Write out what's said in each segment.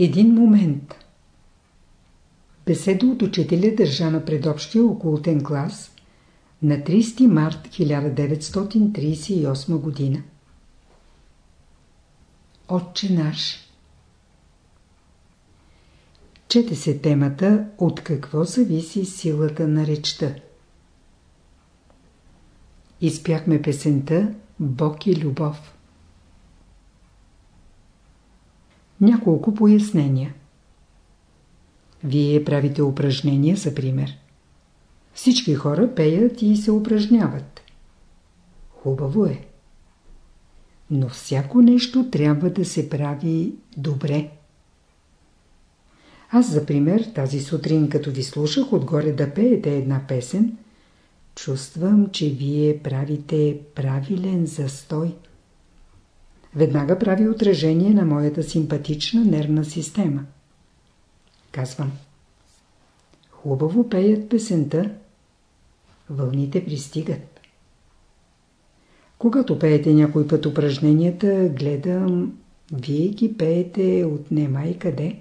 Един момент. Беседа от учителя държа на предобщия окултен клас на 30 март 1938 година. Отче наш Чете се темата от какво зависи силата на речта. Изпяхме песента Бог и любов. Няколко пояснения. Вие правите упражнения, за пример. Всички хора пеят и се упражняват. Хубаво е. Но всяко нещо трябва да се прави добре. Аз, за пример, тази сутрин, като ви слушах отгоре да пеете една песен, чувствам, че вие правите правилен застой. Веднага прави отражение на моята симпатична нервна система. Казвам. Хубаво пеят песента. Вълните пристигат. Когато пеете някой път упражненията, гледам, вие ги пеете от нема и къде.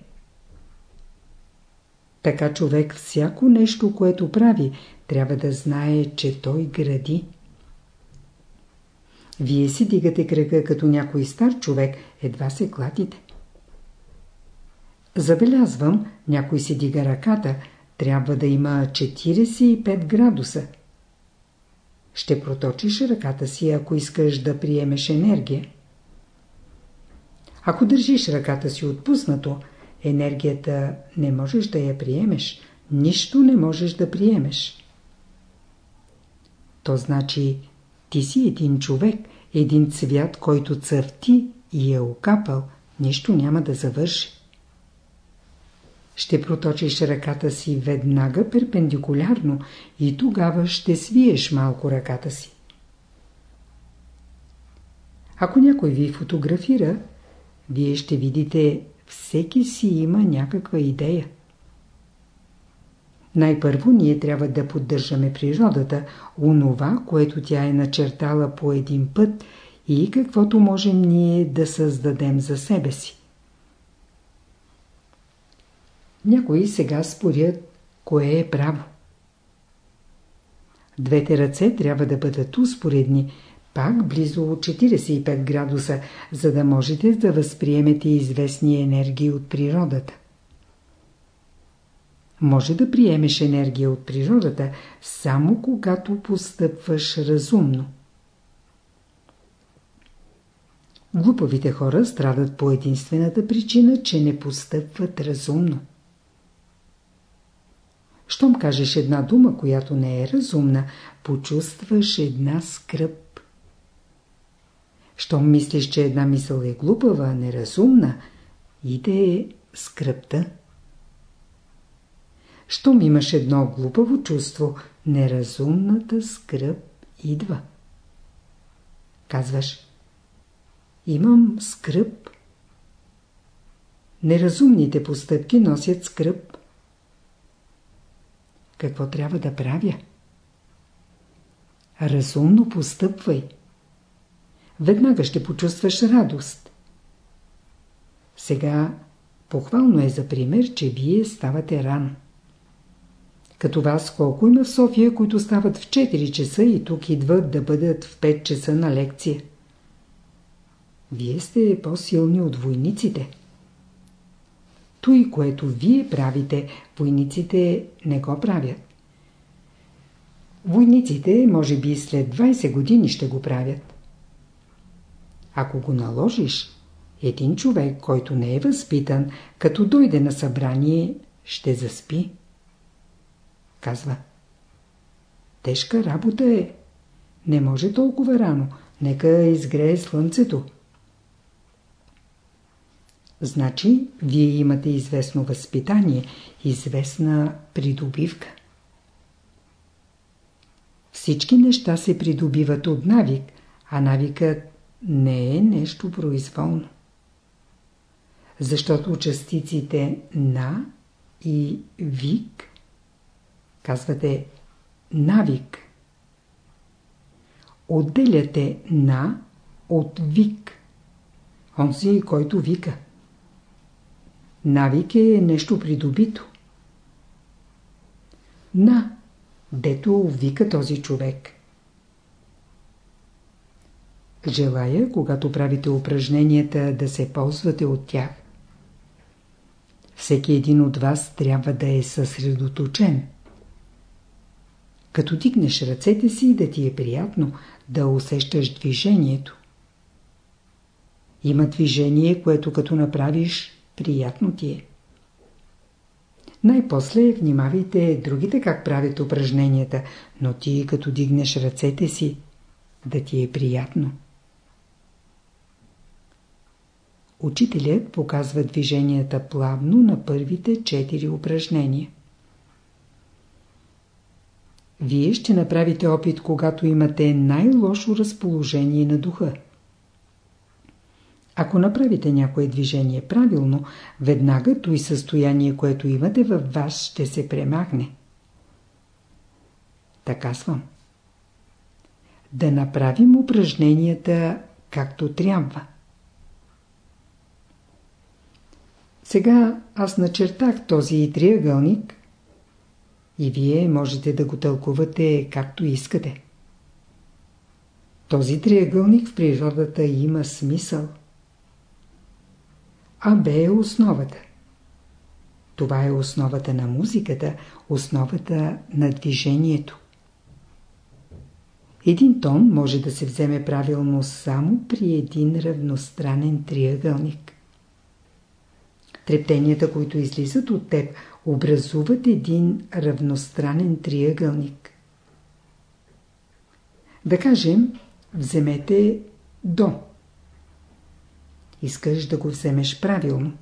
Така човек всяко нещо, което прави, трябва да знае, че той гради. Вие си дигате кръга като някой стар човек, едва се клатите. Забелязвам, някой си дига ръката, трябва да има 45 градуса. Ще проточиш ръката си, ако искаш да приемеш енергия. Ако държиш ръката си отпуснато, енергията не можеш да я приемеш, нищо не можеш да приемеш. То значи, ти си един човек, един цвят, който цъфти и е окапал, нищо няма да завърши. Ще проточиш ръката си веднага перпендикулярно и тогава ще свиеш малко ръката си. Ако някой ви фотографира, вие ще видите всеки си има някаква идея. Най-първо ние трябва да поддържаме природата, онова, което тя е начертала по един път и каквото можем ние да създадем за себе си. Някои сега спорят кое е право. Двете ръце трябва да бъдат успоредни, пак близо 45 градуса, за да можете да възприемете известни енергии от природата. Може да приемеш енергия от природата само когато постъпваш разумно. Глупавите хора страдат по единствената причина, че не постъпват разумно. Щом кажеш една дума, която не е разумна, почувстваш една скръп. Щом мислиш, че една мисъл е глупава, неразумна, иде скръпта. Щом имаш едно глупаво чувство, неразумната скръп идва. Казваш, имам скръп. Неразумните постъпки носят скръп. Какво трябва да правя? Разумно постъпвай веднага ще почувстваш радост. Сега похвално е за пример, че вие ставате рано. Като вас колко има в София, които стават в 4 часа и тук идват да бъдат в 5 часа на лекция? Вие сте по-силни от войниците. Той, което вие правите, войниците не го правят. Войниците, може би след 20 години ще го правят. Ако го наложиш, един човек, който не е възпитан, като дойде на събрание, ще заспи. Казва. Тежка работа е. Не може толкова рано. Нека изгрее слънцето. Значи, вие имате известно възпитание, известна придобивка. Всички неща се придобиват от навик, а навикът не е нещо произволно. Защото частиците на и вик казвате навик. Отделяте на от вик. Онзи, който вика. Навик е нещо придобито. На, дето вика този човек. Желая, когато правите упражненията, да се ползвате от тях. Всеки един от вас трябва да е съсредоточен. Като дигнеш ръцете си, да ти е приятно, да усещаш движението. Има движение, което като направиш, приятно ти е. Най-после внимавайте другите как правят упражненията, но ти като дигнеш ръцете си, да ти е приятно. Учителят показва движенията плавно на първите четири упражнения. Вие ще направите опит, когато имате най-лошо разположение на духа. Ако направите някое движение правилно, веднага той състояние, което имате във вас, ще се премахне. Така свам. Да направим упражненията както трябва. Сега аз начертах този триъгълник и вие можете да го тълкувате както искате. Този триъгълник в природата има смисъл. А Б е основата. Това е основата на музиката, основата на движението. Един тон може да се вземе правилно само при един равностранен триъгълник. Трептенията, които излизат от теб, образуват един равностранен триъгълник. Да кажем, вземете до. Искаш да го вземеш правилно.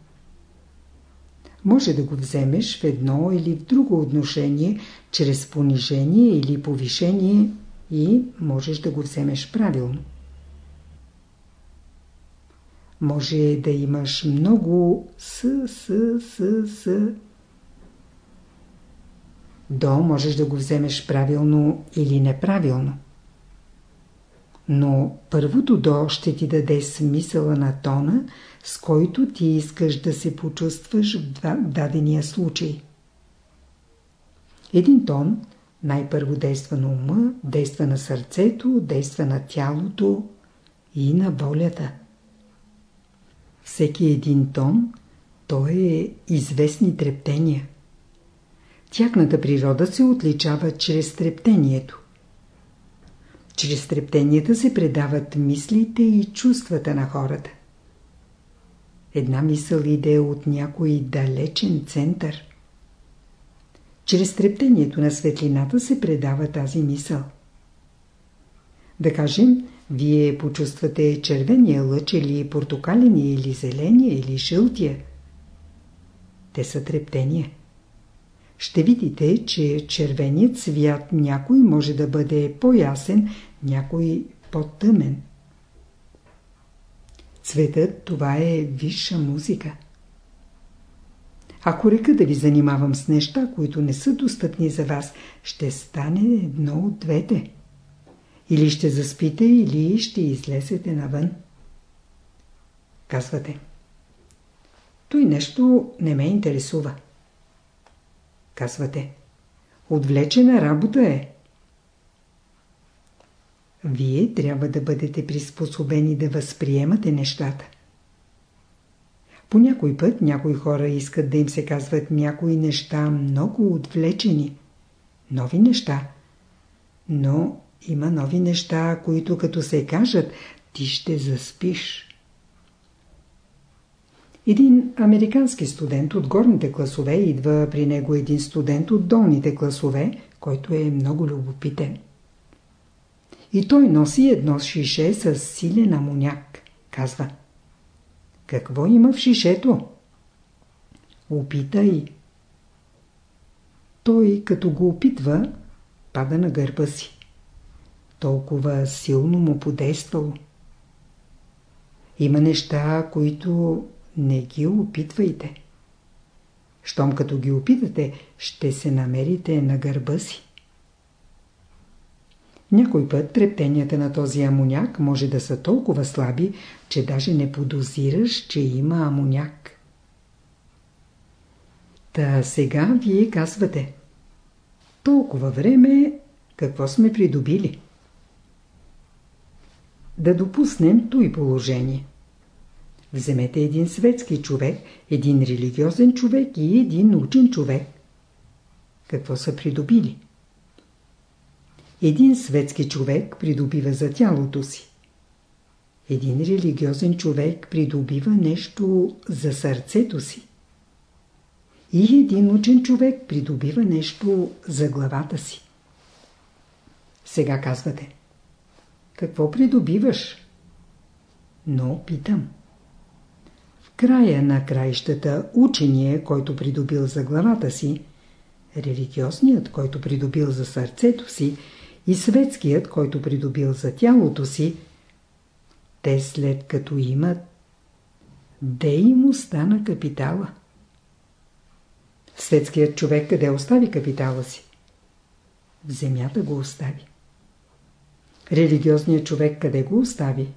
Може да го вземеш в едно или в друго отношение, чрез понижение или повишение и можеш да го вземеш правилно. Може да имаш много с, с, с, с. До можеш да го вземеш правилно или неправилно. Но първото до ще ти даде смисъла на тона, с който ти искаш да се почувстваш в дадения случай. Един тон най-първо действа на ума, действа на сърцето, действа на тялото и на волята. Всеки един тон, то е известни трептения. Тяхната природа се отличава чрез трептението. Чрез трептенията се предават мислите и чувствата на хората. Една мисъл иде от някой далечен център. Чрез трептението на светлината се предава тази мисъл. Да кажем, вие почувствате червения лъч или портокаления или зеления или жълтия. Те са трептения. Ще видите, че червеният цвят някой може да бъде по-ясен, някой по-тъмен. Цветът това е висша музика. Ако река да ви занимавам с неща, които не са достъпни за вас, ще стане едно от двете. Или ще заспите, или ще излезете навън. Казвате. Той нещо не ме интересува. Казвате. Отвлечена работа е. Вие трябва да бъдете приспособени да възприемате нещата. По някой път някои хора искат да им се казват някои неща много отвлечени. Нови неща. Но има нови неща, които като се кажат, ти ще заспиш. Един американски студент от горните класове идва при него един студент от долните класове, който е много любопитен. И той носи едно шише с силен амоняк. Казва. Какво има в шишето? Опитай. Той, като го опитва, пада на гърба си. Толкова силно му подействало. Има неща, които не ги опитвайте. Щом като ги опитате, ще се намерите на гърба си. Някой път трептенията на този амоняк може да са толкова слаби, че даже не подозираш, че има амоняк. Та сега вие казвате. Толкова време какво сме придобили? Да допуснем той положение. Вземете един светски човек, един религиозен човек и един учен човек. Какво са придобили? Един светски човек придобива за тялото си. Един религиозен човек придобива нещо за сърцето си. И един учен човек придобива нещо за главата си. Сега казвате. Какво придобиваш? Но питам. Края на краищата учения, който придобил за главата си, религиозният, който придобил за сърцето си и светският, който придобил за тялото си, те след като имат, де им остана капитала? Светският човек къде остави капитала си? В земята го остави. Религиозният човек къде го остави?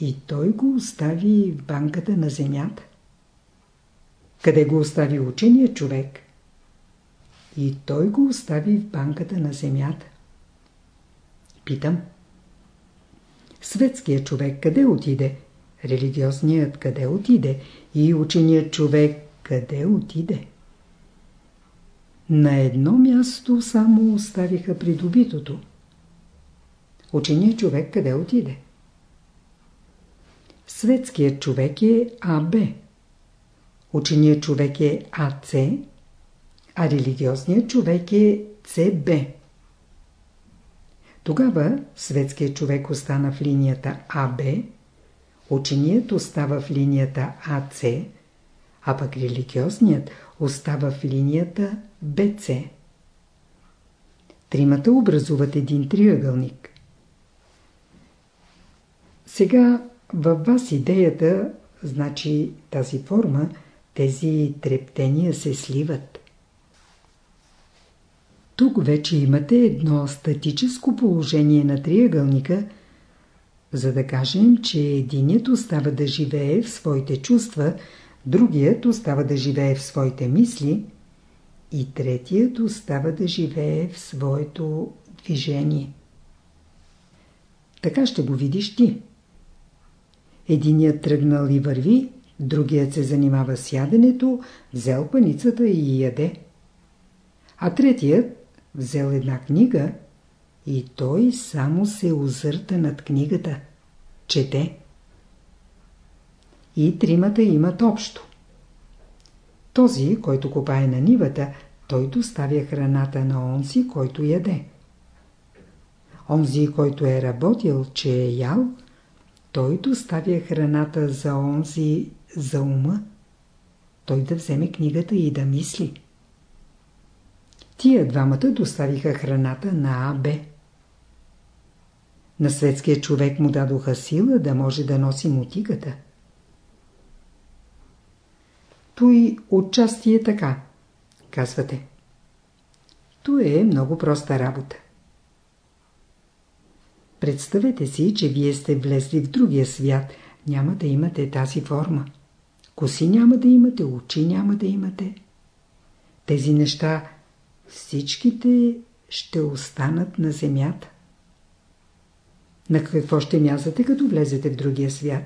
И той го остави в банката на земята. Къде го остави ученият човек? И той го остави в банката на земята. Питам. Светският човек къде отиде? Религиозният къде отиде? И ученият човек къде отиде? На едно място само оставиха придобитото. Ученият човек къде отиде? Светският човек е АБ. Ученият човек е АЦ, а религиозният човек е ЦБ. Тогава светският човек остана в линията АБ, ученият остава в линията АЦ, а пък религиозният остава в линията БЦ. Тримата образуват един триъгълник. Сега във вас идеята, значи тази форма, тези трептения се сливат. Тук вече имате едно статическо положение на триъгълника, за да кажем, че единият остава да живее в своите чувства, другият остава да живее в своите мисли и третият остава да живее в своето движение. Така ще го видиш ти. Единият тръгнал и върви, другият се занимава с яденето, взел паницата и яде. А третият взел една книга и той само се озърта над книгата. Чете. И тримата имат общо. Този, който копае на нивата, той доставя храната на онзи, който яде. Онзи, който е работил, че е ял, той доставя храната за онзи, за ума. Той да вземе книгата и да мисли. Тия двамата доставиха храната на АБ. На светския човек му дадоха сила да може да носи мутиката. Той отчасти е така, казвате. То е много проста работа. Представете си, че вие сте влезли в другия свят. Няма да имате тази форма. Коси няма да имате, очи няма да имате. Тези неща всичките ще останат на земята. На какво ще мязате, като влезете в другия свят?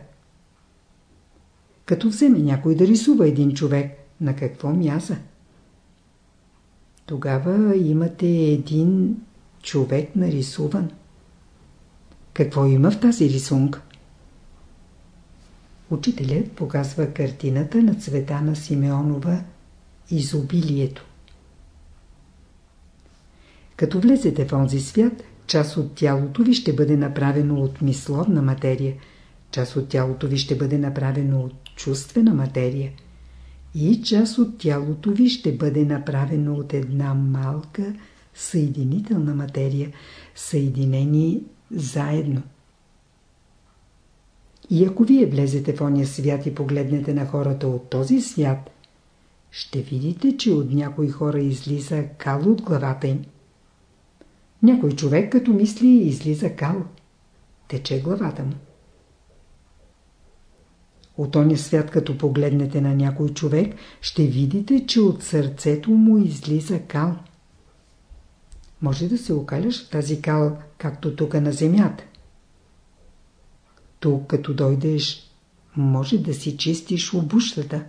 Като вземе някой да рисува един човек, на какво мяза? Тогава имате един човек нарисуван. Какво има в тази рисунка? Учителят показва картината на цвета на Симеонова изобилието. Като влезете в онзи свят, част от тялото ви ще бъде направено от мисловна материя, част от тялото ви ще бъде направено от чувствена материя и част от тялото ви ще бъде направено от една малка съединителна материя, съединени заедно. И ако вие влезете в ония свят и погледнете на хората от този свят, ще видите, че от някои хора излиза кал от главата им. Някой човек като мисли излиза кал. Тече главата му. От оня свят, като погледнете на някой човек, ще видите, че от сърцето му излиза кал. Може да се окаляш в тази кал, както тук на земята. Тук, като дойдеш, може да си чистиш обущата.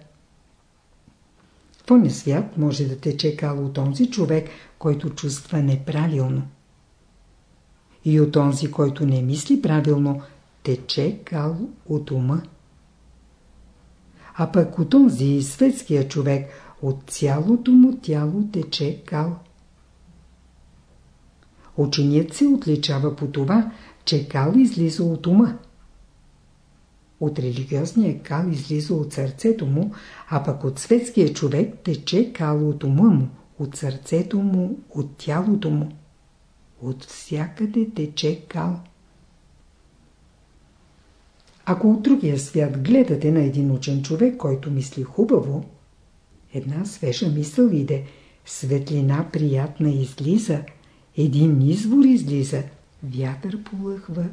В свят може да тече кал от онзи човек, който чувства неправилно. И от онзи, който не мисли правилно, тече кал от ума. А пък от онзи светския човек, от цялото му тяло тече кал. Ученият се отличава по това, че кал излиза от ума. От религиозния кал излиза от сърцето му, а пък от светския човек тече кал от ума му, от сърцето му, от тялото му. От всякъде тече кал. Ако от другия свят гледате на един учен човек, който мисли хубаво, една свежа мисъл иде, светлина приятна излиза, един извор излиза, вятър полъхва,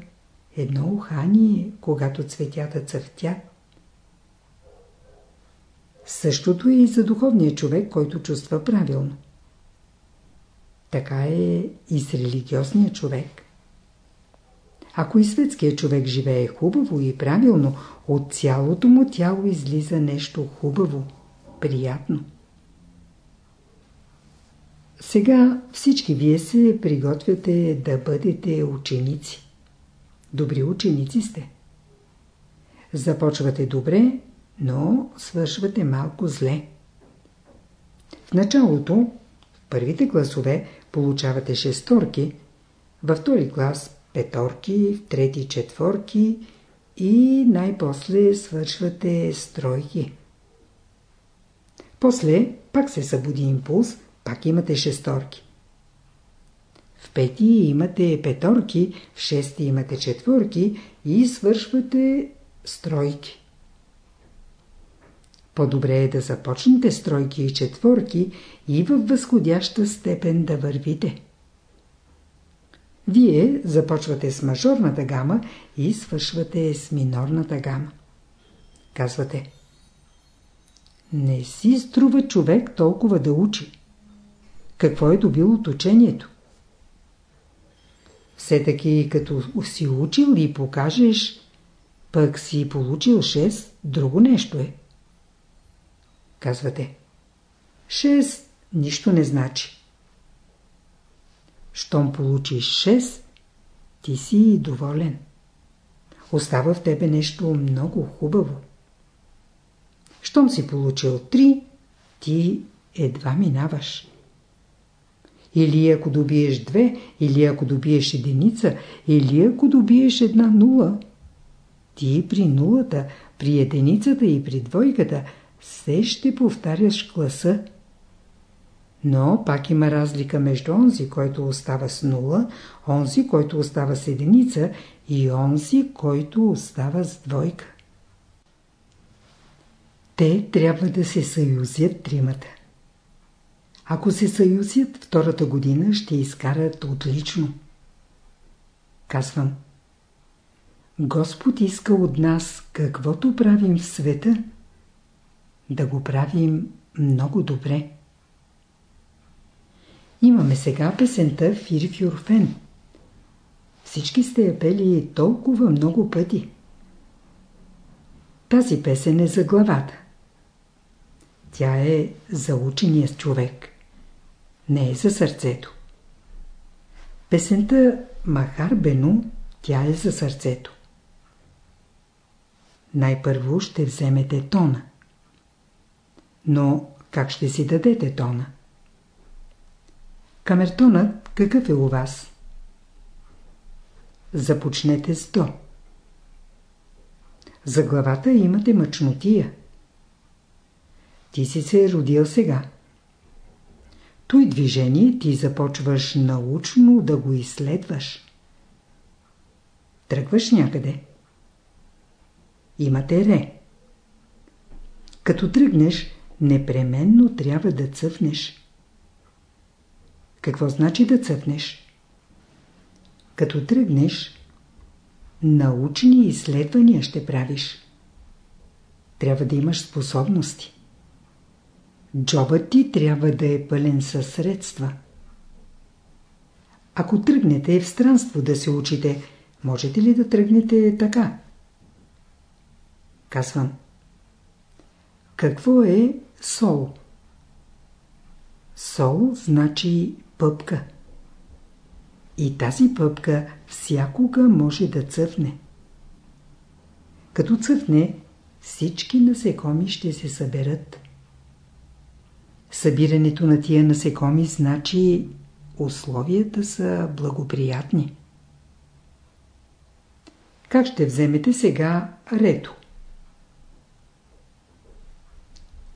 едно ухание, когато цветята цъфтят. Същото е и за духовния човек, който чувства правилно. Така е и с религиозния човек. Ако и светският човек живее хубаво и правилно, от цялото му тяло излиза нещо хубаво, приятно. Сега всички вие се приготвяте да бъдете ученици. Добри ученици сте. Започвате добре, но свършвате малко зле. В началото, в първите класове, получавате шесторки, във втори клас петорки, в трети четворки и най-после свършвате стройки. После пак се събуди импулс, пак имате шесторки. В пети имате петорки, в шести имате четворки и свършвате стройки. По-добре е да започнете стройки и четворки и в възходяща степен да вървите. Вие започвате с мажорната гама и свършвате с минорната гама. Казвате Не си струва човек толкова да учи. Какво е добил от учението? Все таки като си учил и покажеш, пък си получил 6, друго нещо е. Казвате 6 нищо не значи. Щом получиш 6, ти си доволен. Остава в тебе нещо много хубаво. Щом си получил 3, ти едва минаваш. Или ако добиеш 2, или ако добиеш единица, или ако добиеш една нула. Ти при нулата, при единицата и при двойката все ще повтаряш класа но пак има разлика между онзи, който остава с нула, онзи, който остава с единица и онзи, който остава с двойка. Те трябва да се съюзят тримата. Ако се съюзят втората година, ще изкарат отлично. Казвам. Господ иска от нас каквото правим в света, да го правим много добре. Имаме сега песента Фир Фюрфен. Всички сте я пели толкова много пъти. Тази песен е за главата. Тя е за учения човек. Не е за сърцето. Песента Махар Бену, тя е за сърцето. Най-първо ще вземете тона. Но как ще си дадете тона? Камертонът какъв е у вас? Започнете с до. За главата имате мъчнотия. Ти си се е родил сега. Той движение ти започваш научно да го изследваш. Тръгваш някъде. Имате ре. Като тръгнеш, непременно трябва да цъфнеш. Какво значи да цъфнеш? Като тръгнеш, научни изследвания ще правиш. трябва да имаш способности. Джобът ти трябва да е пълен със средства. Ако тръгнете в странство да се учите, можете ли да тръгнете така? Казвам. Какво е сол? Сол значи пъпка. И тази пъпка всякога може да цъфне. Като цъфне, всички насекоми ще се съберат. Събирането на тия насекоми значи условията са благоприятни. Как ще вземете сега рето?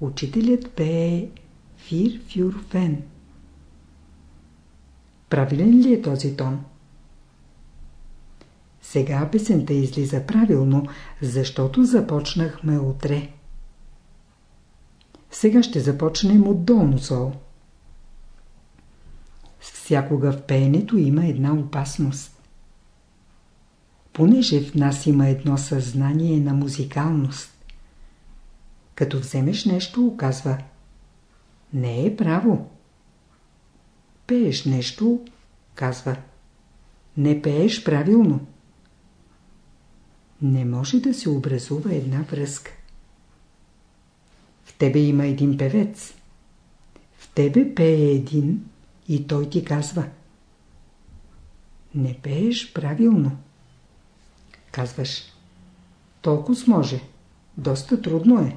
Учителят пее Фир фюр фен. Правилен ли е този тон? Сега песента излиза правилно, защото започнахме утре. Сега ще започнем от долно сол. Всякога в пеенето има една опасност. Понеже в нас има едно съзнание на музикалност. Като вземеш нещо, оказва Не е право. Пееш нещо, казва Не пееш правилно. Не може да се образува една връзка. Тебе има един певец. В тебе пее един и той ти казва Не пееш правилно. Казваш Толкова може. Доста трудно е.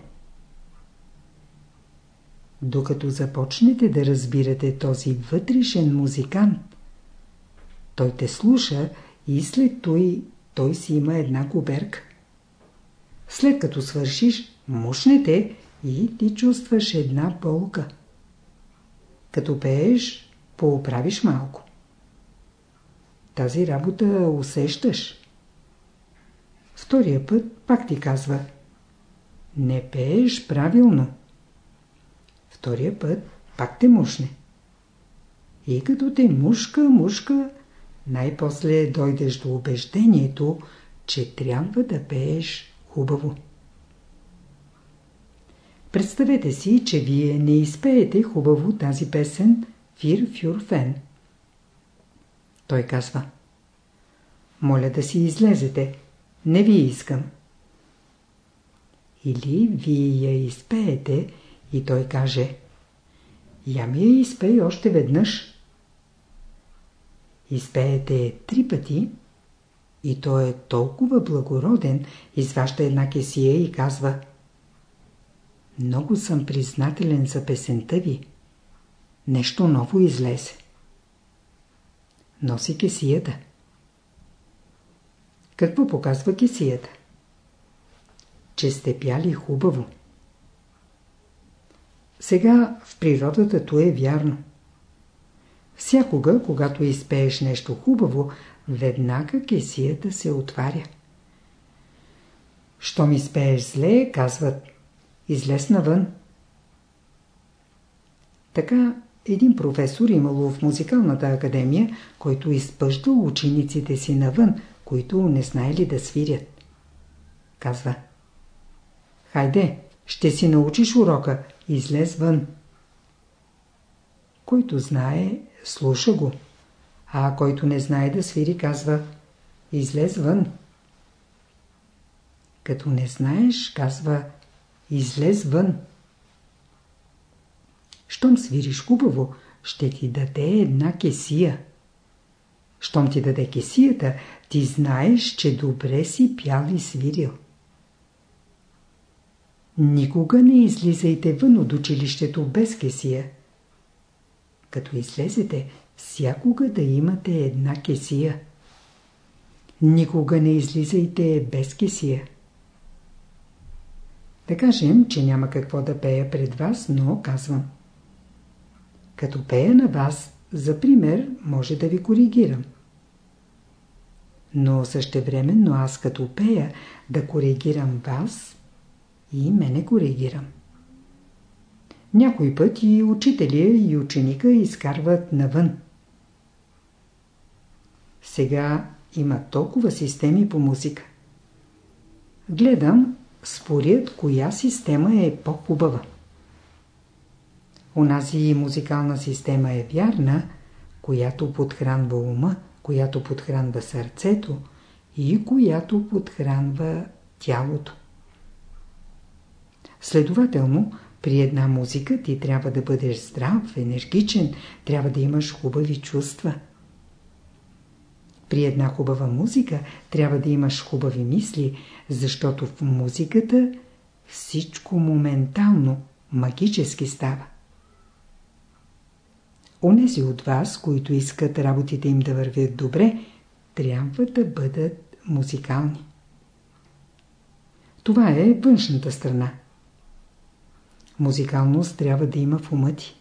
Докато започнете да разбирате този вътрешен музикант, той те слуша и след той той си има една губерка. След като свършиш, мушнете и ти чувстваш една болка. Като пееш, пооправиш малко. Тази работа усещаш. Втория път пак ти казва Не пееш правилно. Втория път пак те мушне. И като те мушка, мушка, най-после дойдеш до убеждението, че трябва да пееш хубаво. Представете си, че вие не изпеете хубаво тази песен Фир Фюр Фен. Той казва Моля да си излезете. Не ви искам. Или вие я изпеете и той каже Я ми я изпей още веднъж изпеете три пъти и той е толкова благороден, изваща една кесия и казва Много съм признателен за песента ви. Нещо ново излезе. Носи кесията. Какво показва кесията? Че сте пяли хубаво. Сега в природата то е вярно. Всякога, когато изпееш нещо хубаво, веднага кесията се отваря. Щом изпееш зле, казват, излез навън. Така един професор имало в музикалната академия, който изпъждал учениците си навън, които не знаели да свирят. Казва, хайде, ще си научиш урока, излез вън. Който знае, слуша го. А който не знае да свири, казва излез вън. Като не знаеш, казва излез вън. Щом свириш хубаво, ще ти даде една кесия. Щом ти даде кесията, ти знаеш, че добре си пял и свирил. Никога не излизайте вън от училището без кесия. Като излезете, всякога да имате една кесия. Никога не излизайте без кесия. Да кажем, че няма какво да пея пред вас, но казвам. Като пея на вас, за пример, може да ви коригирам. Но същевременно аз като пея да коригирам вас и мене коригирам. Някой път и учителя и ученика изкарват навън. Сега има толкова системи по музика. Гледам, спорят коя система е по-хубава. Онази музикална система е вярна, която подхранва ума, която подхранва сърцето и която подхранва тялото. Следователно, при една музика ти трябва да бъдеш здрав, енергичен, трябва да имаш хубави чувства. При една хубава музика трябва да имаш хубави мисли, защото в музиката всичко моментално, магически става. Онези от вас, които искат работите им да вървят добре, трябва да бъдат музикални. Това е външната страна. Музикалност трябва да има в ума ти.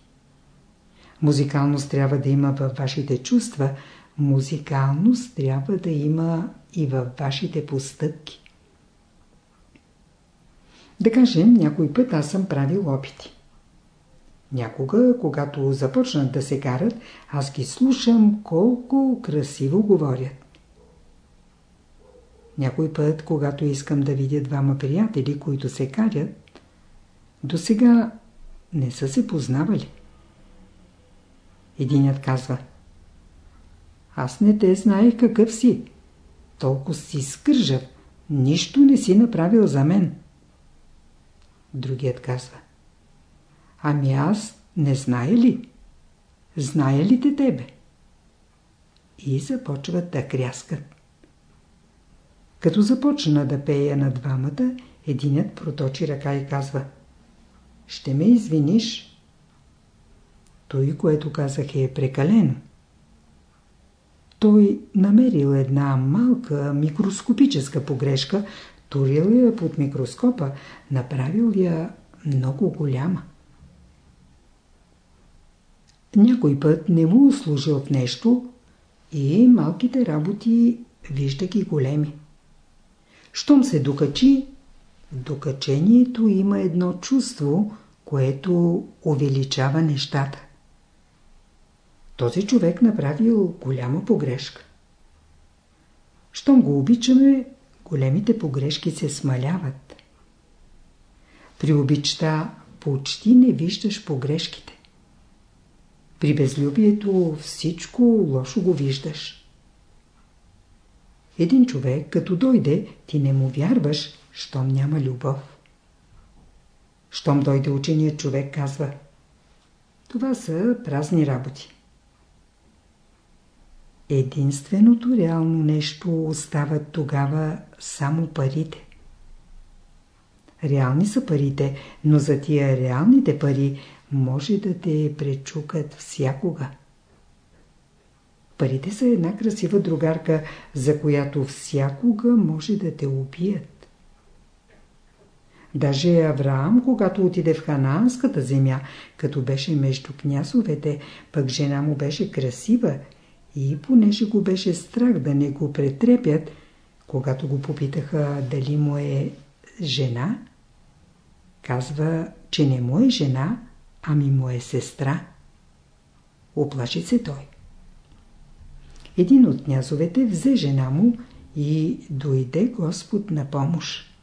Музикалност трябва да има във вашите чувства. Музикалност трябва да има и във вашите постъпки. Да кажем, някой път аз съм правил опити. Някога, когато започнат да се карат, аз ги слушам колко красиво говорят. Някой път, когато искам да видя двама приятели, които се карят, до сега не са се познавали. Единят казва Аз не те знаех какъв си. Толкова си скържав. Нищо не си направил за мен. Другият казва Ами аз не зная ли? Зная ли те тебе? И започват да кряскат. Като започна да пея на двамата, единят проточи ръка и казва Ще ме извиниш. Той, което казах е прекалено. Той намерил една малка микроскопическа погрешка, турил я под микроскопа, направил я много голяма. Някой път не му услужил в нещо и малките работи вижда ги големи. Щом се докачи, докачението има едно чувство, което увеличава нещата. Този човек направил голяма погрешка. Щом го обичаме, големите погрешки се смаляват. При обичта почти не виждаш погрешките. При безлюбието всичко лошо го виждаш. Един човек, като дойде, ти не му вярваш, щом няма любов. Щом дойде ученият човек, казва Това са празни работи. Единственото реално нещо остават тогава само парите. Реални са парите, но за тия реалните пари може да те пречукат всякога. Парите са една красива другарка, за която всякога може да те убият. Даже Авраам, когато отиде в Ханаанската земя, като беше между княсовете, пък жена му беше красива и понеже го беше страх да не го претрепят, когато го попитаха дали му е жена, казва, че не му е жена, ами му е сестра. Оплаши се той. Един от князовете взе жена му и дойде Господ на помощ.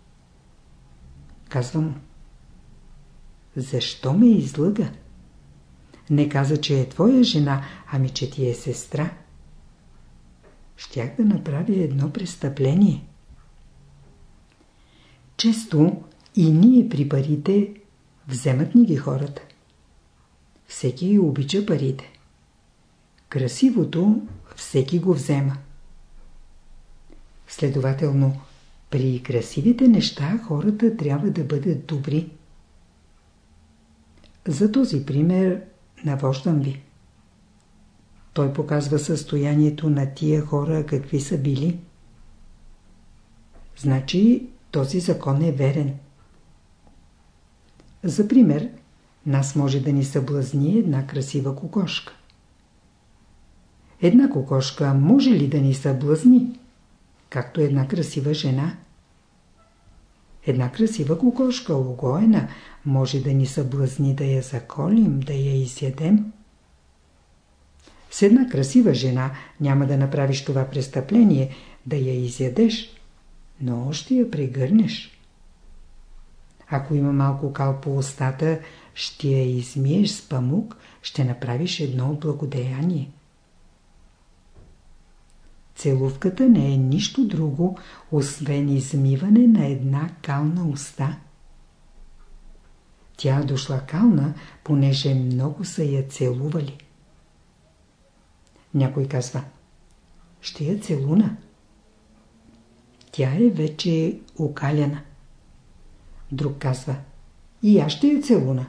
Казва му, защо ме излъга? Не каза, че е твоя жена, ами че ти е сестра. Щях да направя едно престъпление. Често и ние при парите вземат ни ги хората. Всеки обича парите. Красивото всеки го взема. Следователно, при красивите неща хората трябва да бъдат добри. За този пример навождам ви. Той показва състоянието на тия хора какви са били. Значи този закон е верен. За пример, нас може да ни съблазни една красива кокошка. Една кокошка може ли да ни съблазни? Както една красива жена. Една красива кокошка, огоена, може да ни съблазни да я заколим, да я изядем. С една красива жена няма да направиш това престъпление, да я изядеш, но още я прегърнеш. Ако има малко кал по устата, ще я измиеш с памук, ще направиш едно благодеяние. Целувката не е нищо друго, освен измиване на една кална уста. Тя дошла кална, понеже много са я целували. Някой казва, ще я целуна. Тя е вече окаляна. Друг казва, и аз ще я целуна.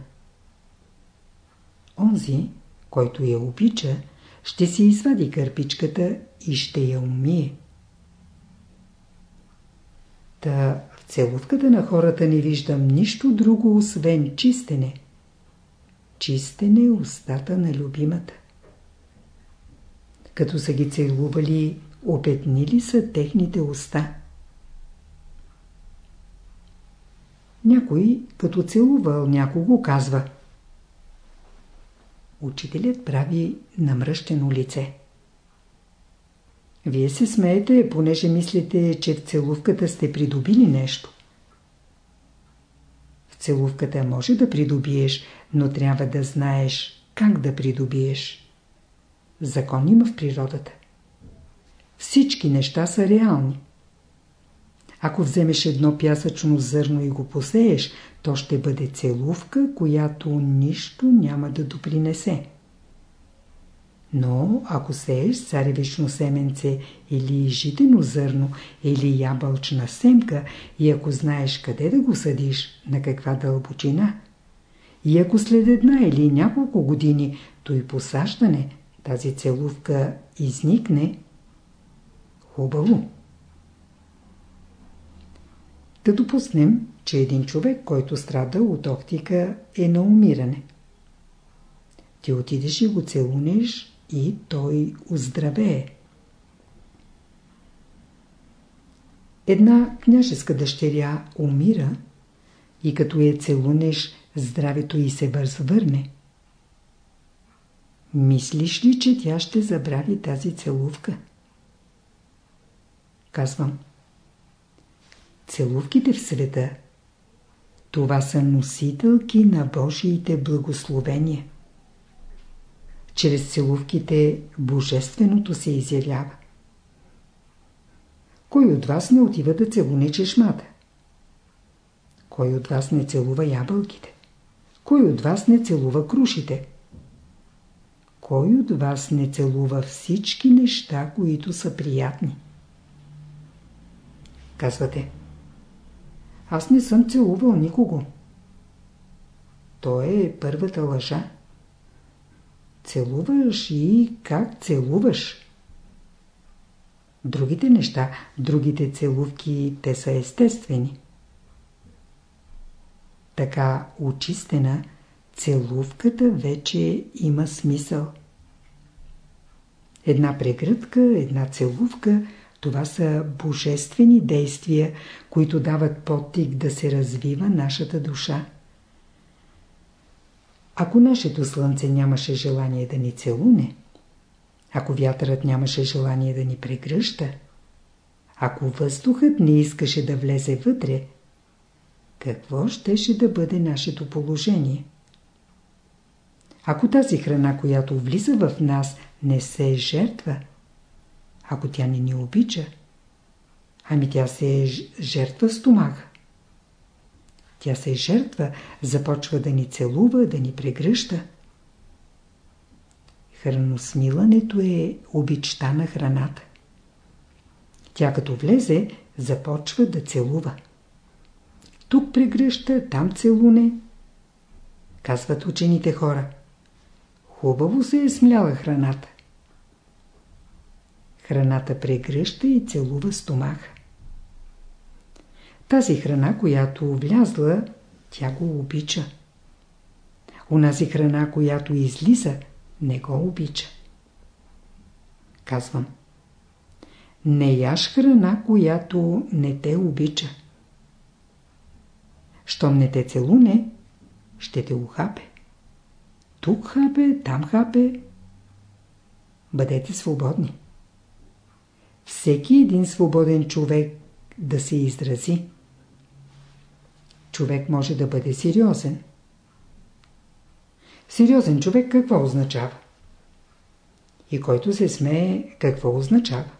Онзи, който я обича, ще си извади кърпичката и ще я умие. Та в целувката на хората не виждам нищо друго, освен чистене. Чистене устата на любимата. Като са ги целували, опетнили са техните уста. Някой, като целувал някого, казва Учителят прави намръщено лице. Вие се смеете, понеже мислите, че в целувката сте придобили нещо. В целувката може да придобиеш, но трябва да знаеш как да придобиеш. Закон има в природата. Всички неща са реални. Ако вземеш едно пясъчно зърно и го посееш, то ще бъде целувка, която нищо няма да допринесе. Но ако сееш царевично семенце или житено зърно или ябълчна семка и ако знаеш къде да го съдиш, на каква дълбочина, и ако след една или няколко години той посаждане, тази целувка изникне, хубаво. Да допуснем, че един човек, който страда от оптика, е на умиране. Ти отидеш и го целунеш и той оздравее. Една княжеска дъщеря умира и като я целунеш, здравето й се върне. Мислиш ли, че тя ще забрави тази целувка? Казвам. Целувките в света това са носителки на Божиите благословения. Чрез целувките Божественото се изявява. Кой от вас не отива да целуне чешмата? Кой от вас не целува ябълките? Кой от вас не целува крушите? Кой от вас не целува всички неща, които са приятни? Казвате, аз не съм целувал никого. То е първата лъжа. Целуваш и как целуваш. Другите неща, другите целувки, те са естествени. Така очистена, целувката вече има смисъл. Една прегръдка, една целувка – това са божествени действия, които дават подтик да се развива нашата душа. Ако нашето слънце нямаше желание да ни целуне, ако вятърът нямаше желание да ни прегръща, ако въздухът не искаше да влезе вътре, какво щеше да бъде нашето положение? Ако тази храна, която влиза в нас, не се жертва, ако тя не ни обича, ами тя се жертва стомаха. Тя се жертва, започва да ни целува, да ни прегръща. Храносмилането е обичта на храната. Тя като влезе, започва да целува. Тук прегръща, там целуне. Казват учените хора. Хубаво се е смляла храната. Храната прегръща и целува стомаха. Тази храна, която влязла, тя го обича. Унази храна, която излиза, не го обича. Казвам. Не яш храна, която не те обича. Щом не те целуне, ще те ухапе. Тук хапе, там хапе. Бъдете свободни всеки един свободен човек да се изрази. човек може да бъде сериозен. Сериозен човек какво означава? И който се смее, какво означава?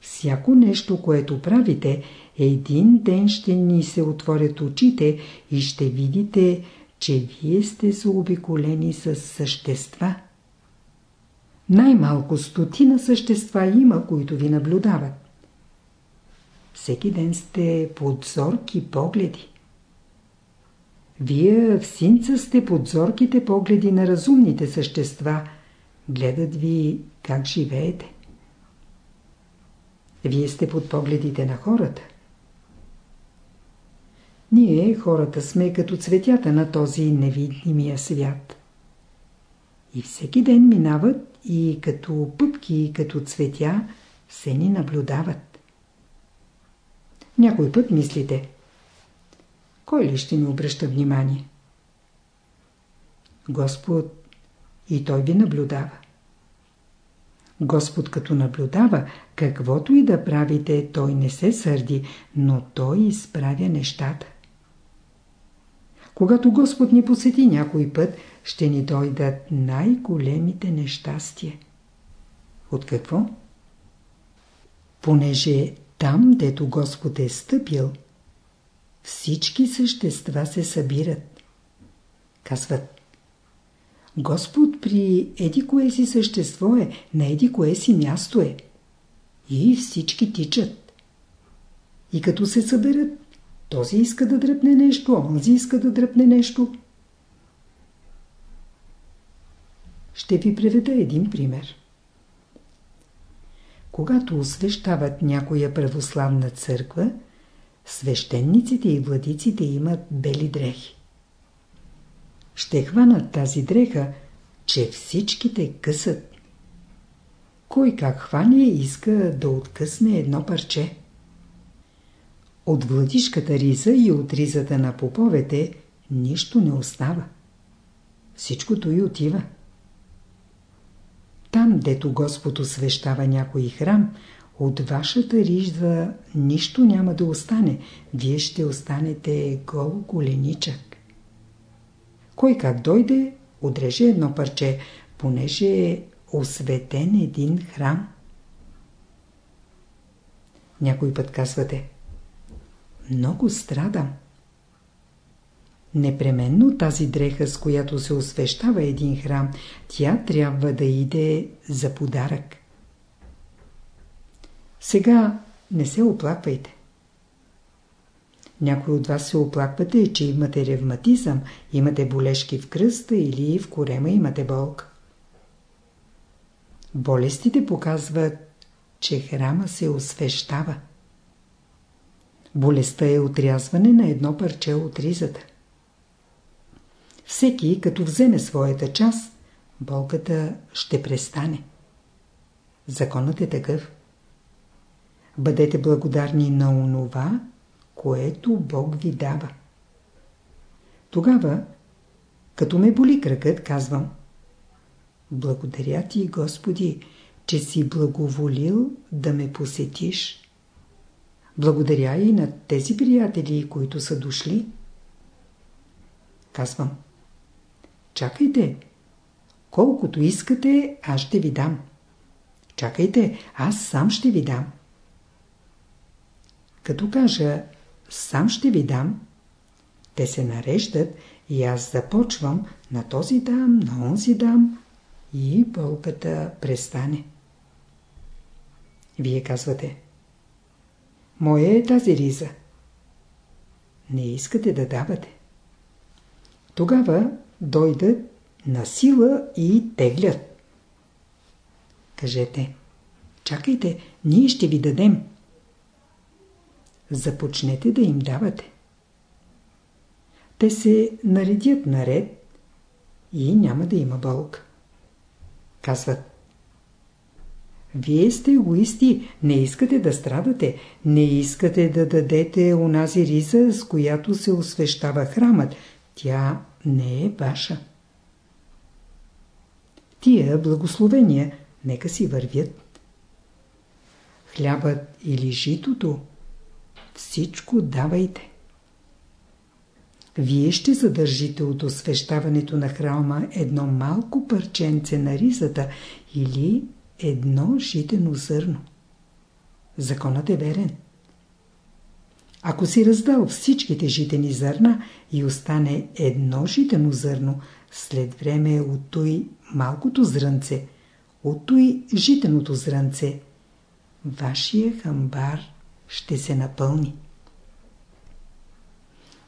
Всяко нещо, което правите, един ден ще ни се отворят очите и ще видите, че вие сте заобиколени с същества. Най-малко стотина същества има, които ви наблюдават. Всеки ден сте под зорки погледи. Вие в синца сте под зорките погледи на разумните същества. Гледат ви как живеете. Вие сте под погледите на хората. Ние, хората, сме като цветята на този невидимия свят. И всеки ден минават и като пъпки, и като цветя се ни наблюдават. Някой път мислите, кой ли ще ми обръща внимание? Господ и Той ви наблюдава. Господ като наблюдава, каквото и да правите, Той не се сърди, но Той изправя нещата. Когато Господ ни посети някой път, ще ни дойдат най-големите нещастия. От какво? Понеже там, дето Господ е стъпил, всички същества се събират. Казват, Господ при еди кое си същество е, на еди кое си място е. И всички тичат. И като се съберат, този иска да дръпне нещо, онзи иска да дръпне нещо. Ще ви преведа един пример. Когато освещават някоя православна църква, свещениците и владиците имат бели дрехи. Ще хванат тази дреха, че всичките късат. Кой как хване иска да откъсне едно парче. От владишката риза и от ризата на поповете нищо не остава. Всичкото и отива. Там, дето Господ освещава някой храм, от вашата риза нищо няма да остане. Вие ще останете гол голеничък. Кой как дойде, отреже едно парче, понеже е осветен един храм. Някой път казвате – много страдам. Непременно тази дреха, с която се освещава един храм, тя трябва да иде за подарък. Сега не се оплаквайте. Някой от вас се оплаквате, че имате ревматизъм, имате болешки в кръста или в корема имате болка. Болестите показват, че храма се освещава. Болестта е отрязване на едно парче от ризата. Всеки, като вземе своята част, болката ще престане. Законът е такъв. Бъдете благодарни на онова, което Бог ви дава. Тогава, като ме боли кръкът, казвам Благодаря ти, Господи, че си благоволил да ме посетиш. Благодаря и на тези приятели, които са дошли. Казвам. Чакайте. Колкото искате, аз ще ви дам. Чакайте, аз сам ще ви дам. Като кажа сам ще ви дам, те се нареждат и аз започвам на този дам, на онзи дам и болката престане. Вие казвате – Моя е тази риза. Не искате да давате. Тогава дойдат на сила и теглят. Кажете, чакайте, ние ще ви дадем. Започнете да им давате. Те се наредят наред и няма да има болка. Казват, вие сте егоисти, не искате да страдате, не искате да дадете онази риза, с която се освещава храмът. Тя не е ваша. Тия благословения нека си вървят. Хлябът или житото, всичко давайте. Вие ще задържите от освещаването на храма едно малко парченце на ризата или едно житено зърно. Законът е верен. Ако си раздал всичките житени зърна и остане едно житено зърно, след време от той малкото зрънце, от той житеното зрънце, вашия хамбар ще се напълни.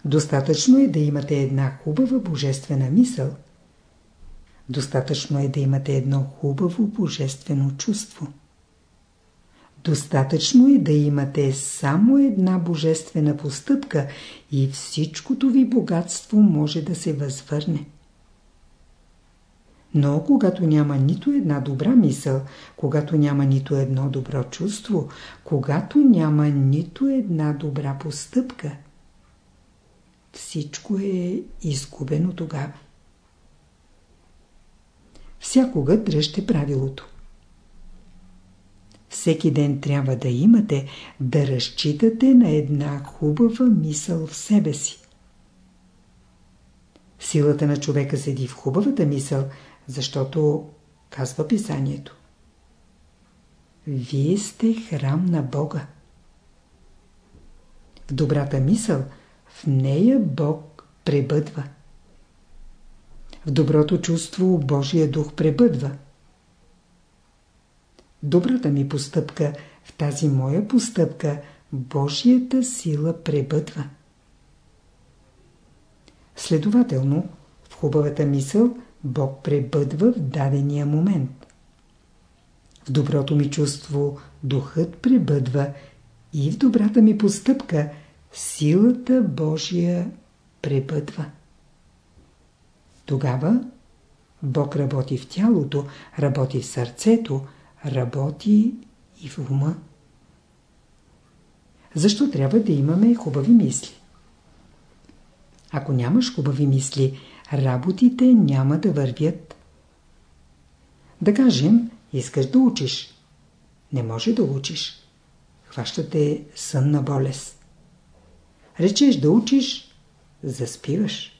Достатъчно е да имате една хубава божествена мисъл. Достатъчно е да имате едно хубаво божествено чувство. Достатъчно е да имате само една божествена постъпка и всичкото ви богатство може да се възвърне. Но когато няма нито една добра мисъл, когато няма нито едно добро чувство, когато няма нито една добра постъпка, всичко е изгубено тогава. Всякога дръжте правилото. Всеки ден трябва да имате, да разчитате на една хубава мисъл в себе си. Силата на човека седи в хубавата мисъл, защото, казва писанието, вие сте храм на Бога. В добрата мисъл, в нея Бог пребъдва. В доброто чувство Божия дух пребъдва добрата ми постъпка, в тази моя постъпка Божията сила пребъдва. Следователно, в хубавата мисъл Бог пребъдва в дадения момент. В доброто ми чувство духът пребъдва и в добрата ми постъпка силата Божия пребъдва. Тогава Бог работи в тялото, работи в сърцето, работи и в ума. Защо трябва да имаме хубави мисли? Ако нямаш хубави мисли, работите няма да вървят. Да кажем, искаш да учиш. Не може да учиш. Хващате сънна болест. Речеш да учиш, заспиваш.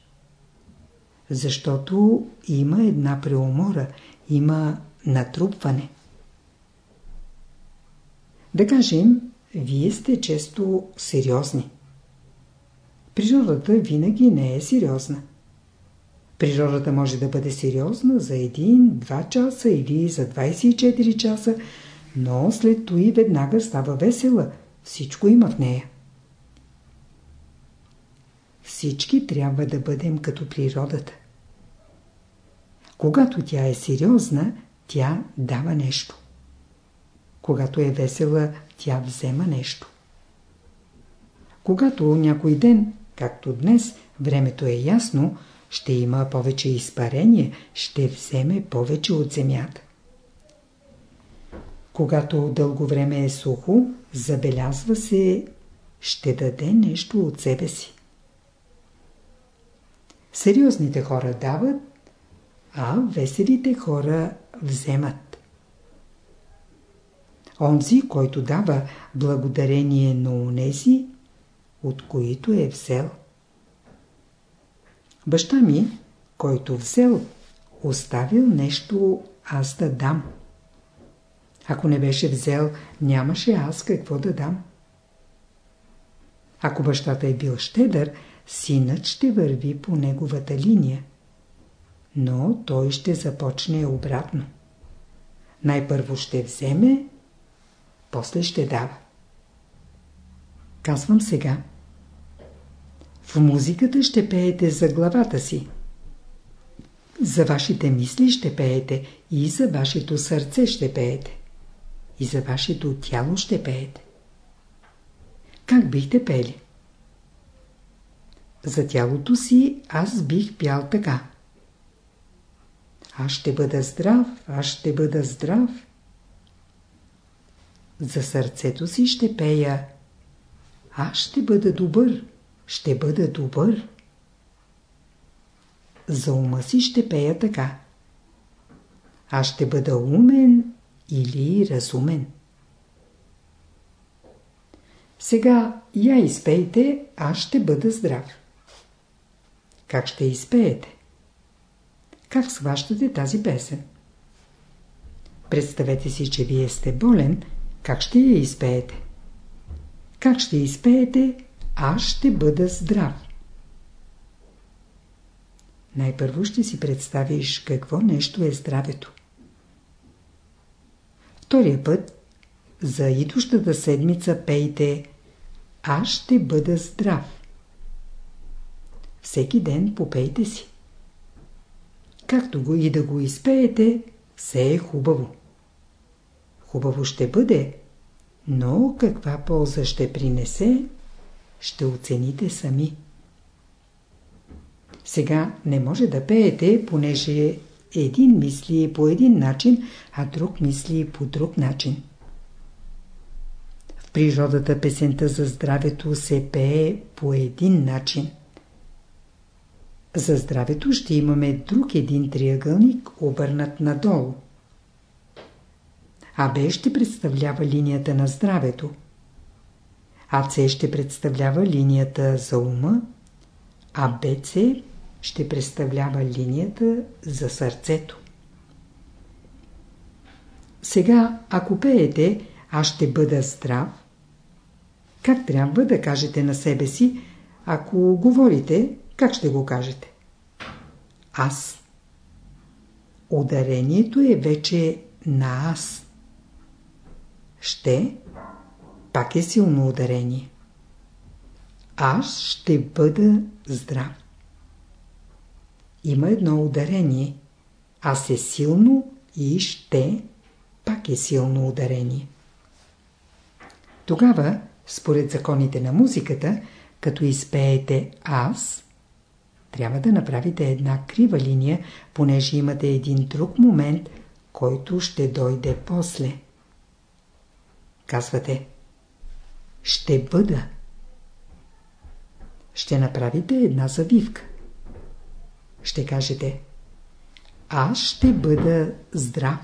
Защото има една преумора, има натрупване. Да кажем, вие сте често сериозни. Природата винаги не е сериозна. Природата може да бъде сериозна за 1-2 часа или за 24 часа, но след това веднага става весела. Всичко има в нея. Всички трябва да бъдем като природата. Когато тя е сериозна, тя дава нещо. Когато е весела, тя взема нещо. Когато някой ден, както днес, времето е ясно, ще има повече изпарение, ще вземе повече от земята. Когато дълго време е сухо, забелязва се, ще даде нещо от себе си. Сериозните хора дават, а веселите хора вземат. Онзи, който дава благодарение на унези, от които е взел. Баща ми, който взел, оставил нещо аз да дам. Ако не беше взел, нямаше аз какво да дам. Ако бащата е бил щедър, синът ще върви по неговата линия. Но той ще започне обратно. Най-първо ще вземе, после ще дава. Казвам сега. В музиката ще пеете за главата си. За вашите мисли ще пеете и за вашето сърце ще пеете. И за вашето тяло ще пеете. Как бихте пели? За тялото си аз бих пял така. Аз ще бъда здрав, аз ще бъда здрав. За сърцето си ще пея. Аз ще бъда добър. Ще бъда добър. За ума си ще пея така. Аз ще бъда умен или разумен. Сега я изпейте, аз ще бъда здрав. Как ще изпеете? Как схващате тази песен? Представете си, че вие сте болен, как ще я изпеете? Как ще изпеете, аз ще бъда здрав. Най-първо ще си представиш какво нещо е здравето. Втория път, за идущата седмица пейте Аз ще бъда здрав. Всеки ден попейте си. Както го и да го изпеете, все е хубаво. Хубаво ще бъде, но каква полза ще принесе, ще оцените сами. Сега не може да пеете, понеже един мисли по един начин, а друг мисли по друг начин. В природата песента за здравето се пее по един начин. За здравето ще имаме друг един триъгълник, обърнат надолу. АБ ще представлява линията на здравето. АЦ ще представлява линията за ума, а БЦ ще представлява линията за сърцето. Сега, ако пеете, аз ще бъда здрав, как трябва да кажете на себе си, ако говорите, как ще го кажете? Аз. Ударението е вече на аз. Ще, пак е силно ударение. Аз ще бъда здрав има едно ударение. Аз е силно и ще пак е силно ударение. Тогава, според законите на музиката, като изпеете аз, трябва да направите една крива линия, понеже имате един друг момент, който ще дойде после. Казвате, ще бъда. Ще направите една завивка ще кажете Аз ще бъда здрав.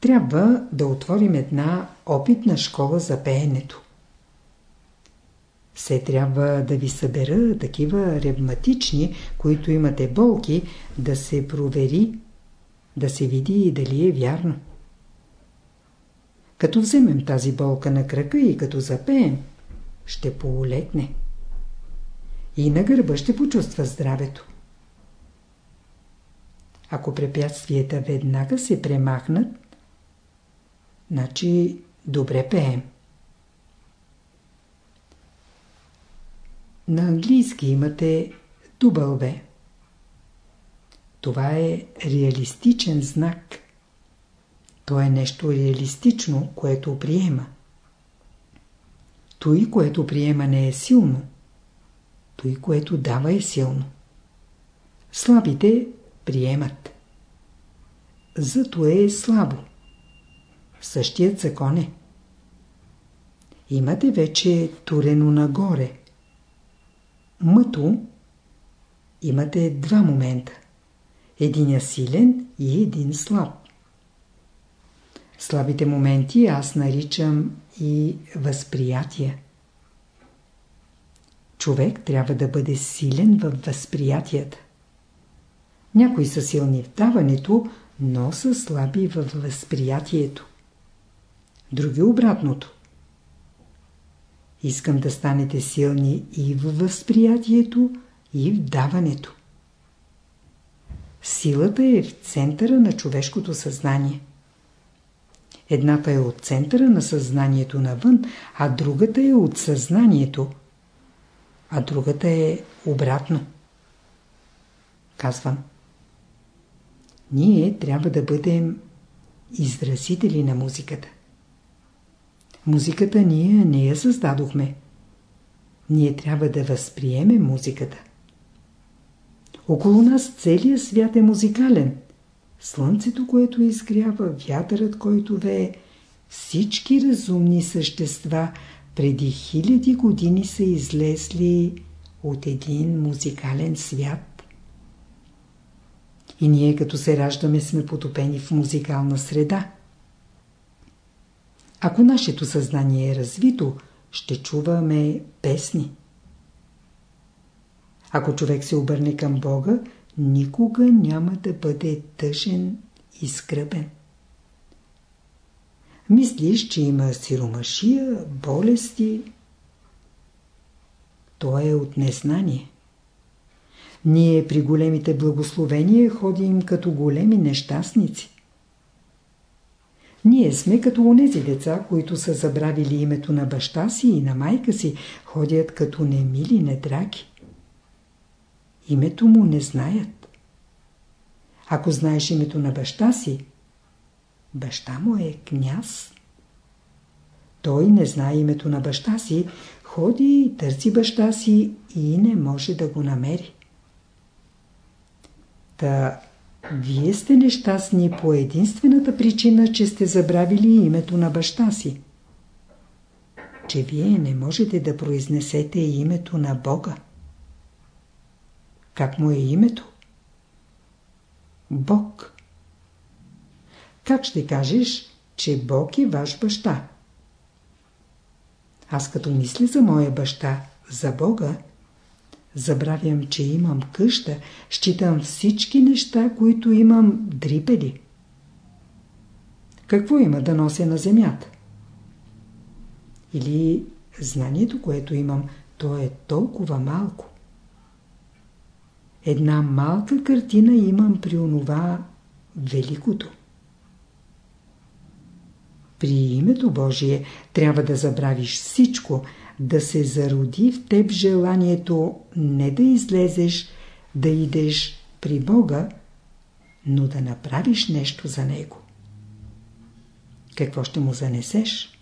Трябва да отворим една опитна школа за пеенето. Се трябва да ви събера такива ревматични, които имате болки, да се провери, да се види дали е вярно. Като вземем тази болка на крака и като запеем, ще полетне и на гърба ще почувства здравето. Ако препятствията веднага се премахнат, значи добре пеем. На английски имате W. Това е реалистичен знак. То е нещо реалистично, което приема. Той, което приема не е силно той, което дава е силно. Слабите приемат. Зато е слабо. Същият закон е. Имате вече турено нагоре. Мъто имате два момента. Един е силен и един слаб. Слабите моменти аз наричам и възприятия човек трябва да бъде силен във възприятията. Някои са силни в даването, но са слаби във възприятието. Други обратното. Искам да станете силни и в възприятието, и в даването. Силата е в центъра на човешкото съзнание. Едната е от центъра на съзнанието навън, а другата е от съзнанието – а другата е обратно. Казвам. Ние трябва да бъдем изразители на музиката. Музиката ние не я създадохме. Ние трябва да възприемем музиката. Около нас целият свят е музикален. Слънцето, което изгрява, вятърът, който вее, всички разумни същества преди хиляди години са излезли от един музикален свят. И ние като се раждаме сме потопени в музикална среда. Ако нашето съзнание е развито, ще чуваме песни. Ако човек се обърне към Бога, никога няма да бъде тъжен и скръбен. Мислиш, че има сиромашия, болести. То е от незнание. Ние при големите благословения ходим като големи нещастници. Ние сме като онези деца, които са забравили името на баща си и на майка си, ходят като немили недраги. Името му не знаят. Ако знаеш името на баща си, баща му е княз. Той не знае името на баща си, ходи и търси баща си и не може да го намери. Та вие сте нещастни по единствената причина, че сте забравили името на баща си. Че вие не можете да произнесете името на Бога. Как му е името? Бог. Как ще кажеш, че Бог е ваш баща? Аз като мисля за моя баща, за Бога, Забравям, че имам къща, считам всички неща, които имам дрипели. Какво има да нося на земята? Или знанието, което имам, то е толкова малко. Една малка картина имам при онова великото. При името Божие трябва да забравиш всичко, да се зароди в теб желанието не да излезеш, да идеш при Бога, но да направиш нещо за Него. Какво ще му занесеш?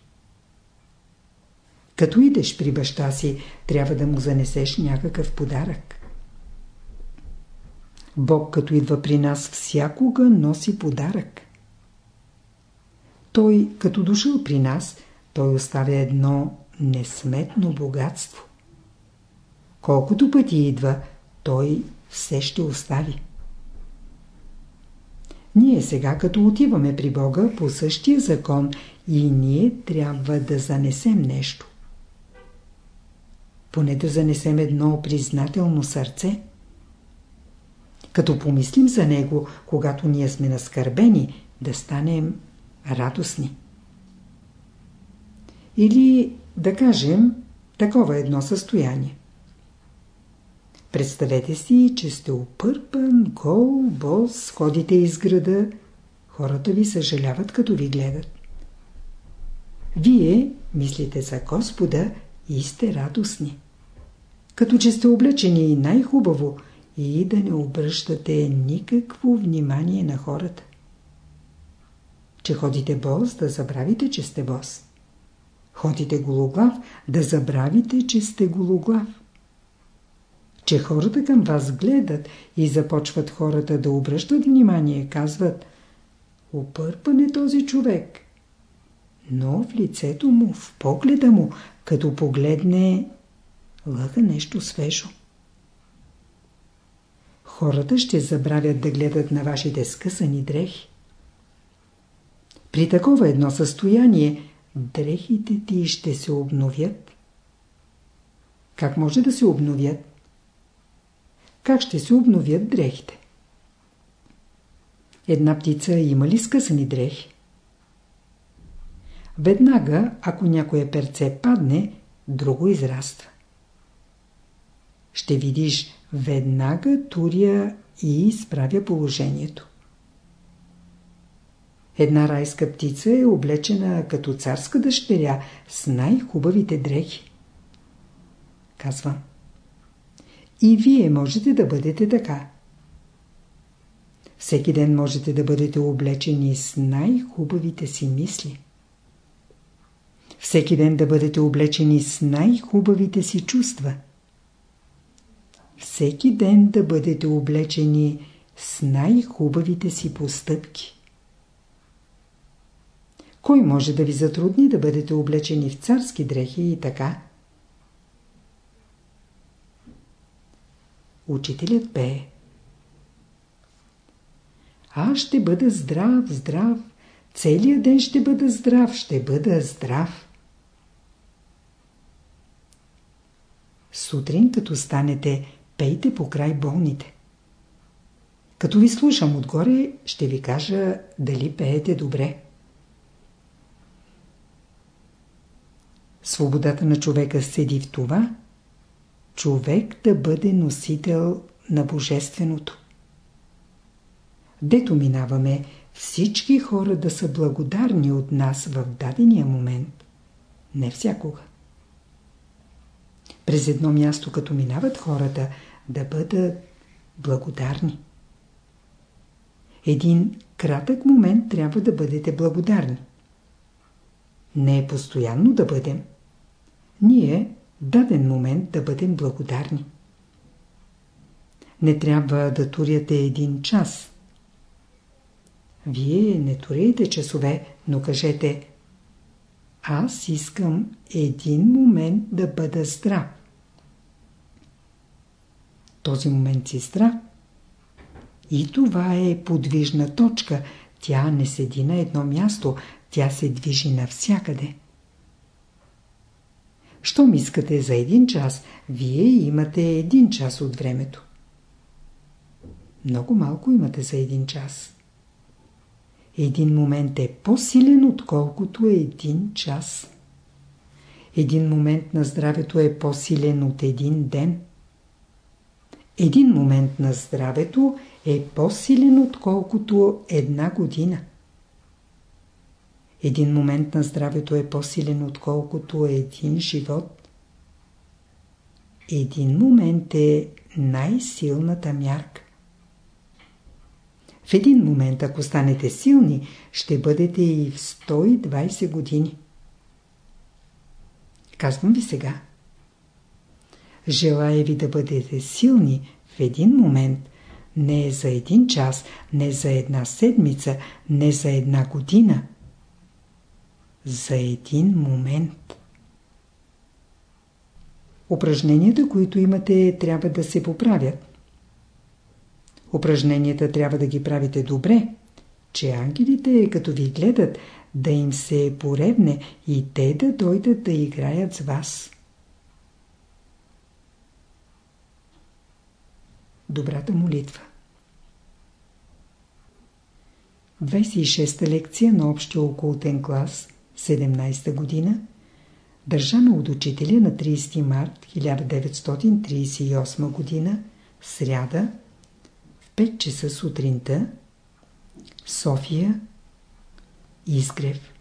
Като идеш при баща си, трябва да му занесеш някакъв подарък. Бог, като идва при нас, всякога носи подарък. Той, като дошъл при нас, той оставя едно несметно богатство. Колкото пъти идва, той все ще остави. Ние сега, като отиваме при Бога по същия закон, и ние трябва да занесем нещо. Поне да занесем едно признателно сърце. Като помислим за него, когато ние сме наскърбени, да станем радостни. Или да кажем, такова едно състояние. Представете си, че сте опърпан, гол, бос, ходите из града. Хората ви съжаляват, като ви гледат. Вие мислите за Господа и сте радостни. Като че сте облечени най-хубаво и да не обръщате никакво внимание на хората. Че ходите бос, да забравите, че сте бос. Ходите гологлав, да забравите, че сте гологлав. Че хората към вас гледат и започват хората да обръщат внимание, казват Опърпан е този човек. Но в лицето му, в погледа му, като погледне, лъга нещо свежо. Хората ще забравят да гледат на вашите скъсани дрехи. При такова едно състояние – дрехите ти ще се обновят. Как може да се обновят? Как ще се обновят дрехите? Една птица има ли скъсани дрехи? Веднага, ако някое перце падне, друго израства. Ще видиш, веднага туря и изправя положението. Една райска птица е облечена като царска дъщеря с най-хубавите дрехи. Казвам. И вие можете да бъдете така. Всеки ден можете да бъдете облечени с най-хубавите си мисли. Всеки ден да бъдете облечени с най-хубавите си чувства. Всеки ден да бъдете облечени с най-хубавите си постъпки. Кой може да ви затрудни да бъдете облечени в царски дрехи и така? Учителят пее. Аз ще бъда здрав, здрав, Целият ден ще бъда здрав, ще бъда здрав. Сутрин, като станете, пейте по край болните. Като ви слушам отгоре, ще ви кажа дали пеете добре. Свободата на човека седи в това, човек да бъде носител на Божественото. Дето минаваме, всички хора да са благодарни от нас в дадения момент. Не всякога. През едно място, като минават хората, да бъдат благодарни. Един кратък момент трябва да бъдете благодарни. Не е постоянно да бъдем. Ние даден момент да бъдем благодарни. Не трябва да туряте един час. Вие не туряйте часове, но кажете Аз искам един момент да бъда здрав. Този момент си здрав. И това е подвижна точка. Тя не седи на едно място, тя се движи навсякъде. Щом искате за един час, вие имате един час от времето. Много малко имате за един час. Един момент е по-силен, отколкото е един час. Един момент на здравето е по-силен от един ден. Един момент на здравето е по-силен, отколкото една година. Един момент на здравето е по-силен, отколкото един живот. Един момент е най-силната мярка. В един момент, ако станете силни, ще бъдете и в 120 години. Казвам ви сега. Желая ви да бъдете силни в един момент, не за един час, не за една седмица, не за една година – за един момент. Упражненията, които имате, трябва да се поправят. Упражненията трябва да ги правите добре, че ангелите, като ви гледат, да им се поревне и те да дойдат да играят с вас. Добрата молитва 26-та лекция на общия окултен клас 17 година, държана от учителя на 30 март 1938 година, сряда, в 5 часа сутринта, София, Изгрев.